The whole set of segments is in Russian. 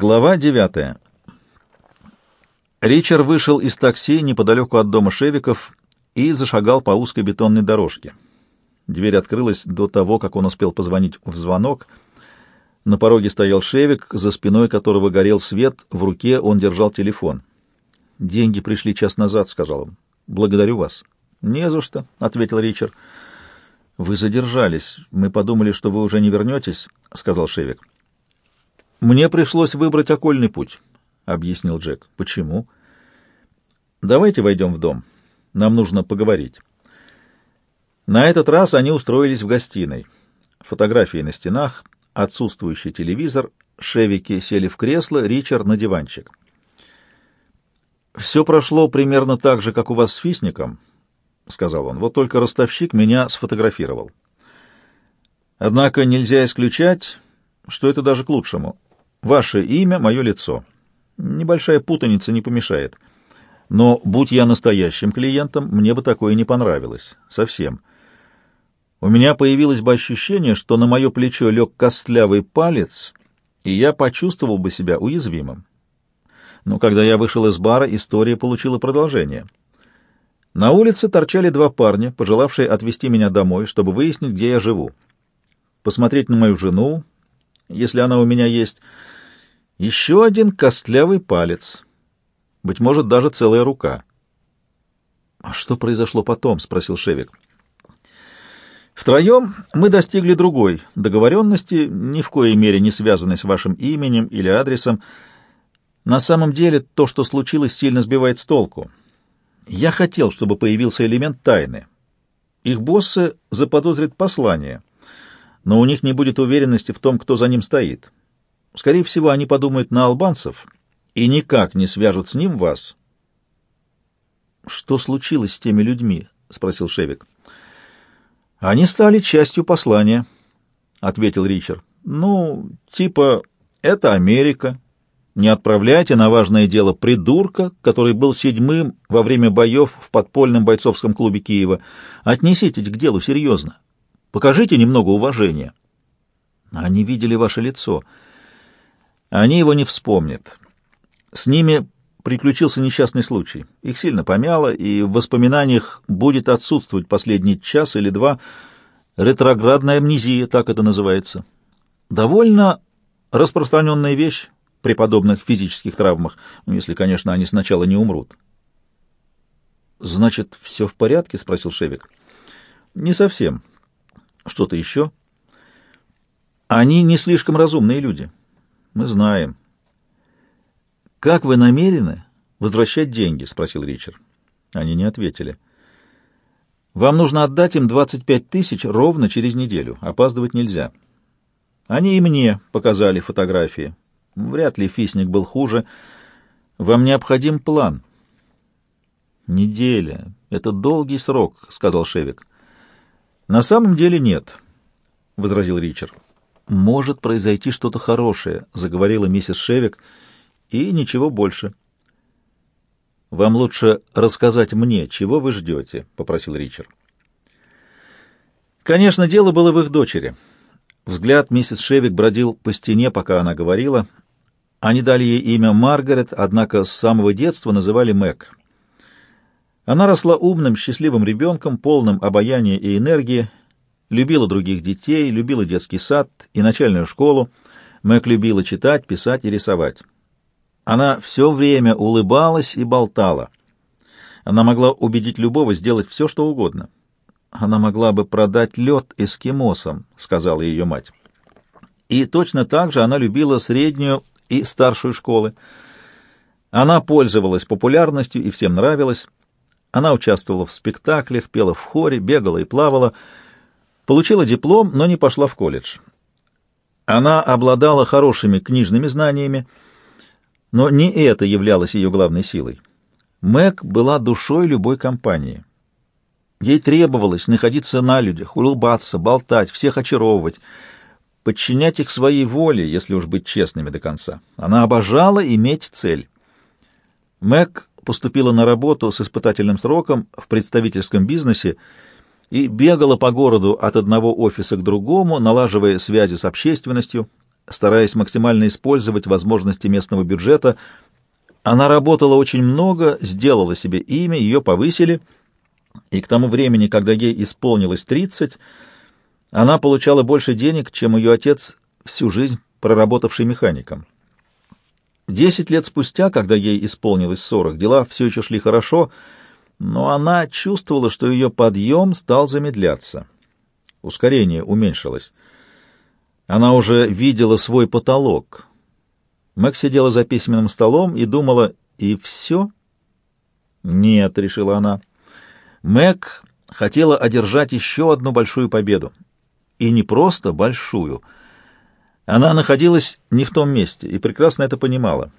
Глава девятая. Ричард вышел из такси неподалеку от дома Шевиков и зашагал по узкой бетонной дорожке. Дверь открылась до того, как он успел позвонить в звонок. На пороге стоял Шевик, за спиной которого горел свет, в руке он держал телефон. «Деньги пришли час назад», — сказал он. «Благодарю вас». «Не за что», — ответил Ричард. «Вы задержались. Мы подумали, что вы уже не вернетесь», — сказал Шевик. «Мне пришлось выбрать окольный путь», — объяснил Джек. «Почему?» «Давайте войдем в дом. Нам нужно поговорить». На этот раз они устроились в гостиной. Фотографии на стенах, отсутствующий телевизор, Шевики сели в кресло, Ричард на диванчик. «Все прошло примерно так же, как у вас с Фисником», — сказал он. «Вот только ростовщик меня сфотографировал. Однако нельзя исключать, что это даже к лучшему. Ваше имя — мое лицо. Небольшая путаница не помешает. Но, будь я настоящим клиентом, мне бы такое не понравилось. Совсем. У меня появилось бы ощущение, что на мое плечо лег костлявый палец, и я почувствовал бы себя уязвимым. Но когда я вышел из бара, история получила продолжение. На улице торчали два парня, пожелавшие отвезти меня домой, чтобы выяснить, где я живу. Посмотреть на мою жену, если она у меня есть. Еще один костлявый палец. Быть может, даже целая рука. — А что произошло потом? — спросил Шевик. Втроем мы достигли другой договоренности, ни в коей мере не связанной с вашим именем или адресом. На самом деле то, что случилось, сильно сбивает с толку. Я хотел, чтобы появился элемент тайны. Их боссы заподозрят послание — но у них не будет уверенности в том, кто за ним стоит. Скорее всего, они подумают на албанцев и никак не свяжут с ним вас. «Что случилось с теми людьми?» — спросил Шевик. «Они стали частью послания», — ответил Ричард. «Ну, типа, это Америка. Не отправляйте на важное дело придурка, который был седьмым во время боев в подпольном бойцовском клубе Киева. Отнеситесь к делу серьезно. Покажите немного уважения. Они видели ваше лицо. Они его не вспомнят. С ними приключился несчастный случай. Их сильно помяло, и в воспоминаниях будет отсутствовать последний час или два. Ретроградная амнезия, так это называется. Довольно распространенная вещь при подобных физических травмах, ну, если, конечно, они сначала не умрут. «Значит, все в порядке?» — спросил Шевик. «Не совсем. Что-то еще? Они не слишком разумные люди. Мы знаем. Как вы намерены возвращать деньги? Спросил Ричард. Они не ответили. Вам нужно отдать им 25 тысяч ровно через неделю. Опаздывать нельзя. Они и мне показали фотографии. Вряд ли Фисник был хуже. Вам необходим план. Неделя. Это долгий срок, сказал Шевик. «На самом деле нет», — возразил Ричард. «Может произойти что-то хорошее», — заговорила миссис Шевик, — «и ничего больше». «Вам лучше рассказать мне, чего вы ждете», — попросил Ричард. Конечно, дело было в их дочери. Взгляд миссис Шевик бродил по стене, пока она говорила. Они дали ей имя Маргарет, однако с самого детства называли Мэг. Она росла умным, счастливым ребенком, полным обаяния и энергии, любила других детей, любила детский сад и начальную школу. Мэг любила читать, писать и рисовать. Она все время улыбалась и болтала. Она могла убедить любого сделать все, что угодно. Она могла бы продать лед эскимосам, сказала ее мать. И точно так же она любила среднюю и старшую школы. Она пользовалась популярностью и всем нравилась. Она участвовала в спектаклях, пела в хоре, бегала и плавала, получила диплом, но не пошла в колледж. Она обладала хорошими книжными знаниями, но не это являлось ее главной силой. Мэг была душой любой компании. Ей требовалось находиться на людях, улыбаться, болтать, всех очаровывать, подчинять их своей воле, если уж быть честными до конца. Она обожала иметь цель. Мэг поступила на работу с испытательным сроком в представительском бизнесе и бегала по городу от одного офиса к другому, налаживая связи с общественностью, стараясь максимально использовать возможности местного бюджета. Она работала очень много, сделала себе имя, ее повысили, и к тому времени, когда ей исполнилось 30, она получала больше денег, чем ее отец всю жизнь проработавший механиком. Десять лет спустя, когда ей исполнилось сорок, дела все еще шли хорошо, но она чувствовала, что ее подъем стал замедляться. Ускорение уменьшилось. Она уже видела свой потолок. Мэг сидела за письменным столом и думала, и все? Нет, решила она. Мэг хотела одержать еще одну большую победу. И не просто большую — она находилась не в том месте и прекрасно это понимала.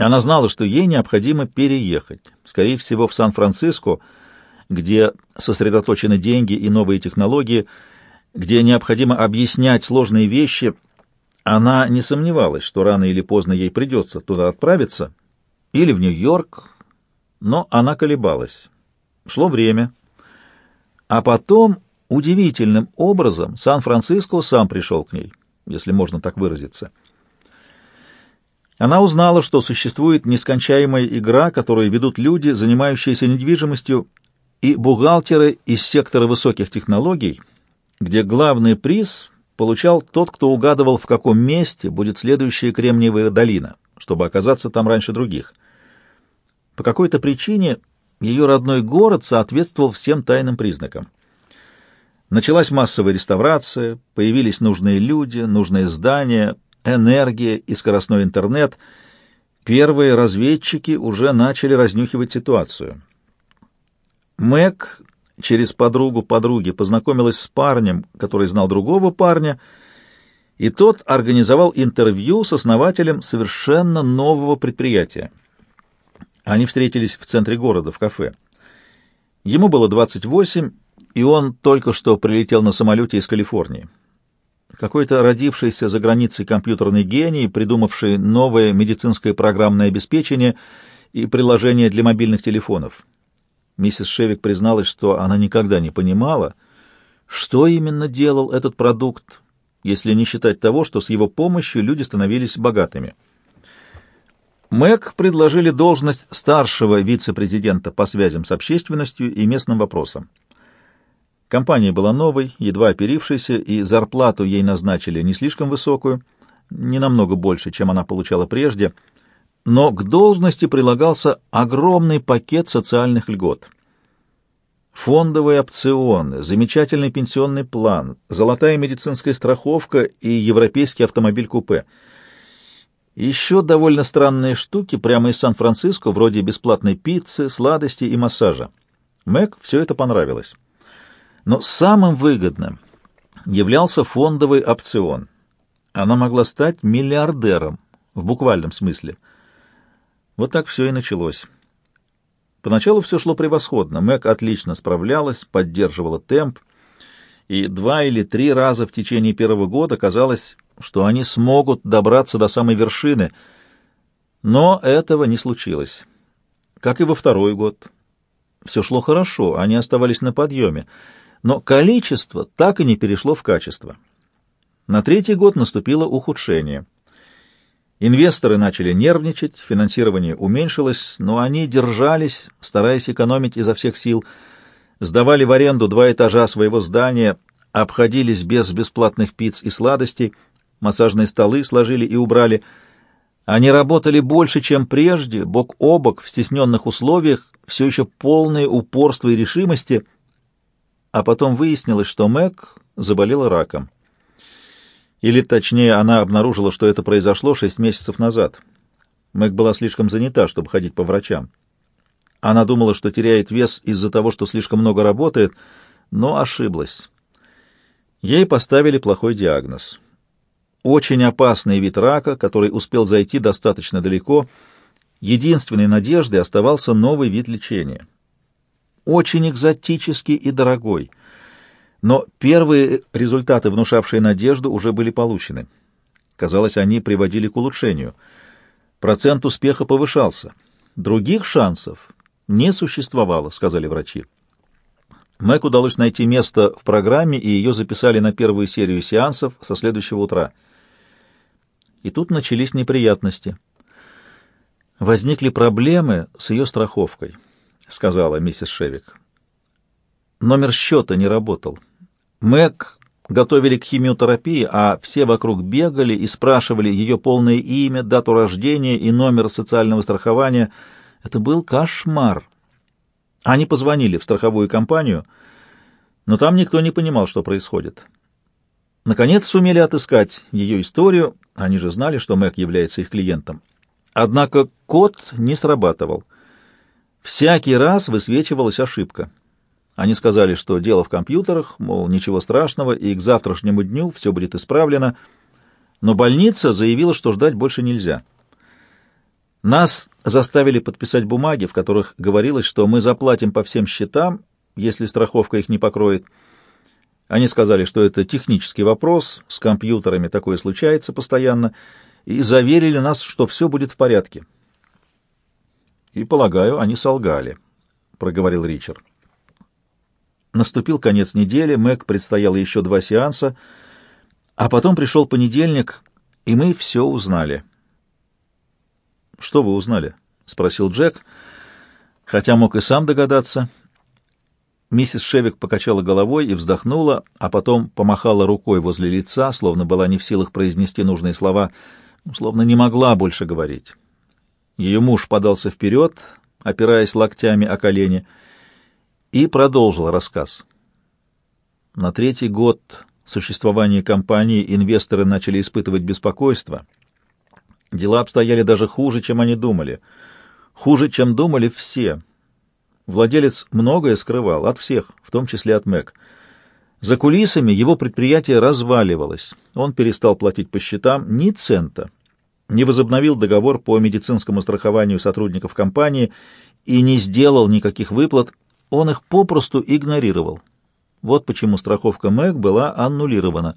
Она знала, что ей необходимо переехать, скорее всего, в Сан-Франциско, где сосредоточены деньги и новые технологии, где необходимо объяснять сложные вещи. Она не сомневалась, что рано или поздно ей придется туда отправиться, или в Нью-Йорк, но она колебалась. Шло время. А потом, удивительным образом, Сан-Франциско сам пришел к ней если можно так выразиться. Она узнала, что существует нескончаемая игра, которую ведут люди, занимающиеся недвижимостью, и бухгалтеры из сектора высоких технологий, где главный приз получал тот, кто угадывал, в каком месте будет следующая Кремниевая долина, чтобы оказаться там раньше других. По какой-то причине ее родной город соответствовал всем тайным признакам. Началась массовая реставрация, появились нужные люди, нужные здания, энергия и скоростной интернет. Первые разведчики уже начали разнюхивать ситуацию. Мэг через подругу подруги познакомилась с парнем, который знал другого парня, и тот организовал интервью с основателем совершенно нового предприятия. Они встретились в центре города, в кафе. Ему было 28, и он только что прилетел на самолете из Калифорнии. Какой-то родившийся за границей компьютерный гений, придумавший новое медицинское программное обеспечение и приложение для мобильных телефонов. Миссис Шевик призналась, что она никогда не понимала, что именно делал этот продукт, если не считать того, что с его помощью люди становились богатыми. Мэг предложили должность старшего вице-президента по связям с общественностью и местным вопросам. Компания была новой, едва оперившейся, и зарплату ей назначили не слишком высокую, не намного больше, чем она получала прежде, но к должности прилагался огромный пакет социальных льгот. Фондовые опционы, замечательный пенсионный план, золотая медицинская страховка и европейский автомобиль-купе. Еще довольно странные штуки прямо из Сан-Франциско, вроде бесплатной пиццы, сладостей и массажа. Мэг все это понравилось. Но самым выгодным являлся фондовый опцион. Она могла стать миллиардером, в буквальном смысле. Вот так все и началось. Поначалу все шло превосходно. Мэг отлично справлялась, поддерживала темп, и два или три раза в течение первого года казалось, что они смогут добраться до самой вершины, но этого не случилось. Как и во второй год. Все шло хорошо, они оставались на подъеме, но количество так и не перешло в качество. На третий год наступило ухудшение. Инвесторы начали нервничать, финансирование уменьшилось, но они держались, стараясь экономить изо всех сил, сдавали в аренду два этажа своего здания, обходились без бесплатных пиц и сладостей, массажные столы сложили и убрали. Они работали больше, чем прежде, бок о бок, в стесненных условиях, все еще полные упорства и решимости — а потом выяснилось, что Мэг заболела раком. Или, точнее, она обнаружила, что это произошло шесть месяцев назад. Мэг была слишком занята, чтобы ходить по врачам. Она думала, что теряет вес из-за того, что слишком много работает, но ошиблась. Ей поставили плохой диагноз. Очень опасный вид рака, который успел зайти достаточно далеко. Единственной надеждой оставался новый вид лечения очень экзотический и дорогой. Но первые результаты, внушавшие надежду, уже были получены. Казалось, они приводили к улучшению. Процент успеха повышался. Других шансов не существовало, сказали врачи. Мэг удалось найти место в программе, и ее записали на первую серию сеансов со следующего утра. И тут начались неприятности. Возникли проблемы с ее страховкой, сказала миссис Шевик. Номер счета не работал. Мэг готовили к химиотерапии, а все вокруг бегали и спрашивали ее полное имя, дату рождения и номер социального страхования. Это был кошмар. Они позвонили в страховую компанию, но там никто не понимал, что происходит. Наконец сумели отыскать ее историю, они же знали, что Мэг является их клиентом. Однако код не срабатывал. Всякий раз высвечивалась ошибка. Они сказали, что дело в компьютерах, мол, ничего страшного, и к завтрашнему дню все будет исправлено, но больница заявила, что ждать больше нельзя. Нас заставили подписать бумаги, в которых говорилось, что мы заплатим по всем счетам, если страховка их не покроет. Они сказали, что это технический вопрос, с компьютерами такое случается постоянно, и заверили нас, что все будет в порядке. «И, полагаю, они солгали», — проговорил Ричард. Наступил конец недели, Мэг предстояло еще два сеанса, а потом пришел понедельник, и мы все узнали. «Что вы узнали?» — спросил Джек, хотя мог и сам догадаться. Миссис Шевик покачала головой и вздохнула, а потом помахала рукой возле лица, словно была не в силах произнести нужные слова, словно не могла больше говорить. Ее муж подался вперед, опираясь локтями о колени — и продолжил рассказ. На третий год существования компании инвесторы начали испытывать беспокойство. Дела обстояли даже хуже, чем они думали. Хуже, чем думали все. Владелец многое скрывал от всех, в том числе от МЭК. За кулисами его предприятие разваливалось. Он перестал платить по счетам ни цента, не возобновил договор по медицинскому страхованию сотрудников компании и не сделал никаких выплат он их попросту игнорировал. Вот почему страховка Мэг была аннулирована.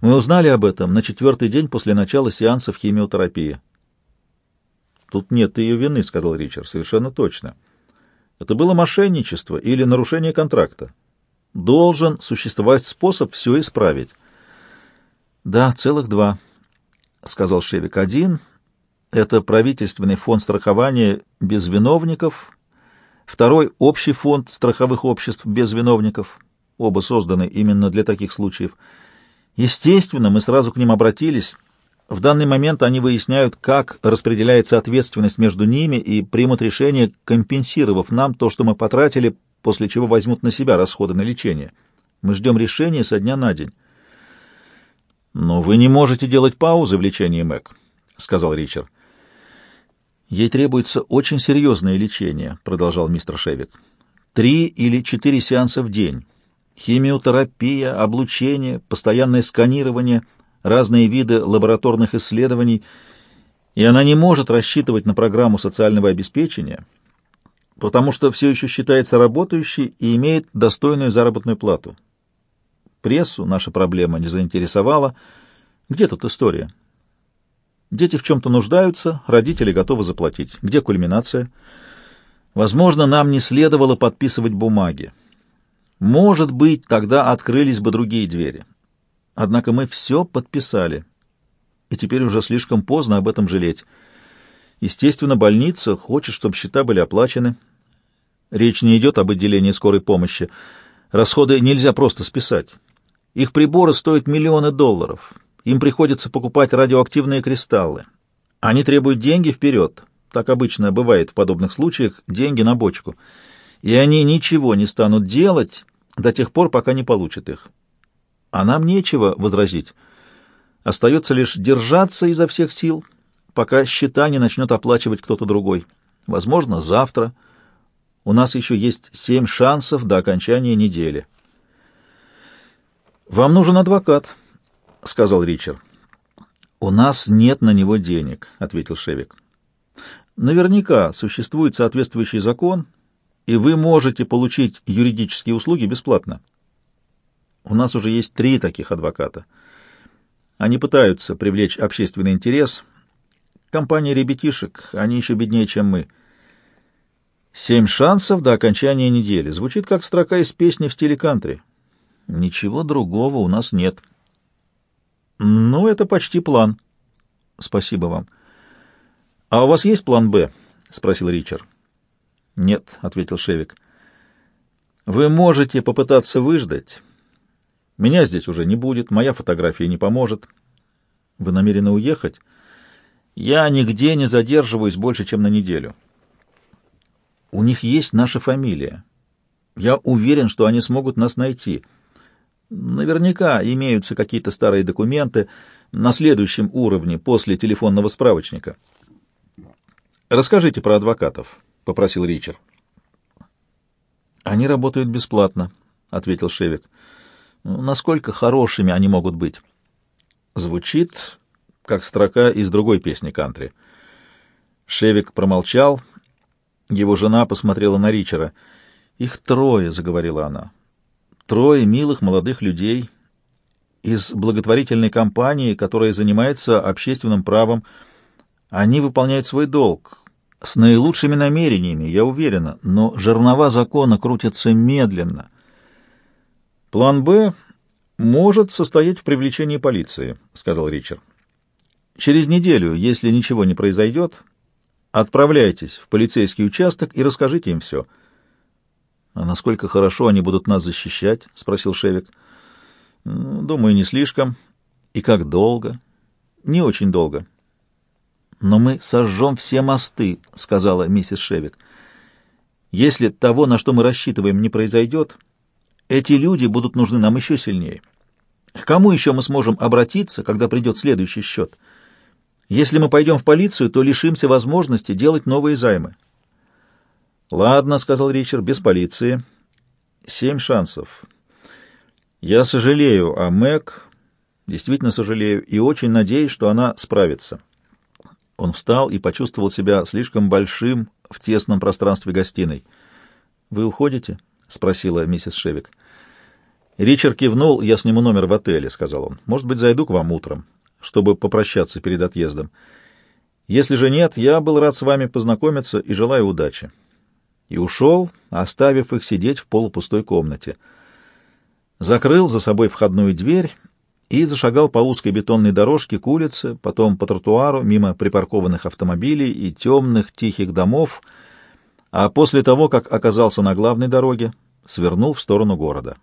Мы узнали об этом на четвертый день после начала сеансов химиотерапии. «Тут нет ее вины», — сказал Ричард, — «совершенно точно. Это было мошенничество или нарушение контракта. Должен существовать способ все исправить». «Да, целых два», — сказал Шевик. «Один — это правительственный фонд страхования без виновников» Второй — общий фонд страховых обществ без виновников. Оба созданы именно для таких случаев. Естественно, мы сразу к ним обратились. В данный момент они выясняют, как распределяется ответственность между ними и примут решение, компенсировав нам то, что мы потратили, после чего возьмут на себя расходы на лечение. Мы ждем решения со дня на день. «Но вы не можете делать паузы в лечении, Мэг», — сказал Ричард. Ей требуется очень серьезное лечение, продолжал мистер Шевик. Три или четыре сеанса в день. Химиотерапия, облучение, постоянное сканирование, разные виды лабораторных исследований. И она не может рассчитывать на программу социального обеспечения, потому что все еще считается работающей и имеет достойную заработную плату. Прессу наша проблема не заинтересовала. Где тут история? Дети в чем-то нуждаются, родители готовы заплатить. Где кульминация? Возможно, нам не следовало подписывать бумаги. Может быть, тогда открылись бы другие двери. Однако мы все подписали, и теперь уже слишком поздно об этом жалеть. Естественно, больница хочет, чтобы счета были оплачены. Речь не идет об отделении скорой помощи. Расходы нельзя просто списать. Их приборы стоят миллионы долларов. Им приходится покупать радиоактивные кристаллы. Они требуют деньги вперед. Так обычно бывает в подобных случаях, деньги на бочку. И они ничего не станут делать до тех пор, пока не получат их. А нам нечего возразить. Остается лишь держаться изо всех сил, пока счета не начнет оплачивать кто-то другой. Возможно, завтра. У нас еще есть семь шансов до окончания недели. Вам нужен адвокат. — сказал Ричард. «У нас нет на него денег», — ответил Шевик. «Наверняка существует соответствующий закон, и вы можете получить юридические услуги бесплатно. У нас уже есть три таких адвоката. Они пытаются привлечь общественный интерес. Компания ребятишек, они еще беднее, чем мы. Семь шансов до окончания недели. Звучит как строка из песни в стиле кантри. Ничего другого у нас нет». «Ну, это почти план», Спасибо вам. А у вас есть план «Б»? спросил Ричард. Нет, ответил Шевик. Вы можете попытаться выждать. Меня здесь уже не будет, моя фотография не поможет. Вы намерены уехать? Я нигде не задерживаюсь больше, чем на неделю. У них есть наша фамилия. Я уверен, что они смогут нас найти. Наверняка имеются какие-то старые документы на следующем уровне после телефонного справочника. Расскажите про адвокатов, попросил Ричард. Они работают бесплатно, ответил Шевик. Насколько хорошими они могут быть? Звучит как строка из другой песни кантри. Шевик промолчал. Его жена посмотрела на Ричера. «Их трое», — заговорила она. «Трое милых молодых людей из благотворительной компании, которая занимается общественным правом. Они выполняют свой долг. С наилучшими намерениями, я уверена, но жернова закона крутятся медленно. План «Б» может состоять в привлечении полиции», — сказал Ричард. Через неделю, если ничего не произойдет, отправляйтесь в полицейский участок и расскажите им все. — А насколько хорошо они будут нас защищать? — спросил Шевик. — Думаю, не слишком. — И как долго? — Не очень долго. — Но мы сожжем все мосты, — сказала миссис Шевик. — Если того, на что мы рассчитываем, не произойдет, эти люди будут нужны нам еще сильнее. К кому еще мы сможем обратиться, когда придет следующий счет? — если мы пойдем в полицию, то лишимся возможности делать новые займы. Ладно, сказал Ричард, без полиции. Семь шансов. Я сожалею о Мэг, действительно сожалею, и очень надеюсь, что она справится. Он встал и почувствовал себя слишком большим в тесном пространстве гостиной. «Вы уходите?» — спросила миссис Шевик. Ричард кивнул. «Я сниму номер в отеле», — сказал он. «Может быть, зайду к вам утром» чтобы попрощаться перед отъездом. Если же нет, я был рад с вами познакомиться и желаю удачи. И ушел, оставив их сидеть в полупустой комнате. Закрыл за собой входную дверь и зашагал по узкой бетонной дорожке к улице, потом по тротуару, мимо припаркованных автомобилей и темных тихих домов, а после того, как оказался на главной дороге, свернул в сторону города.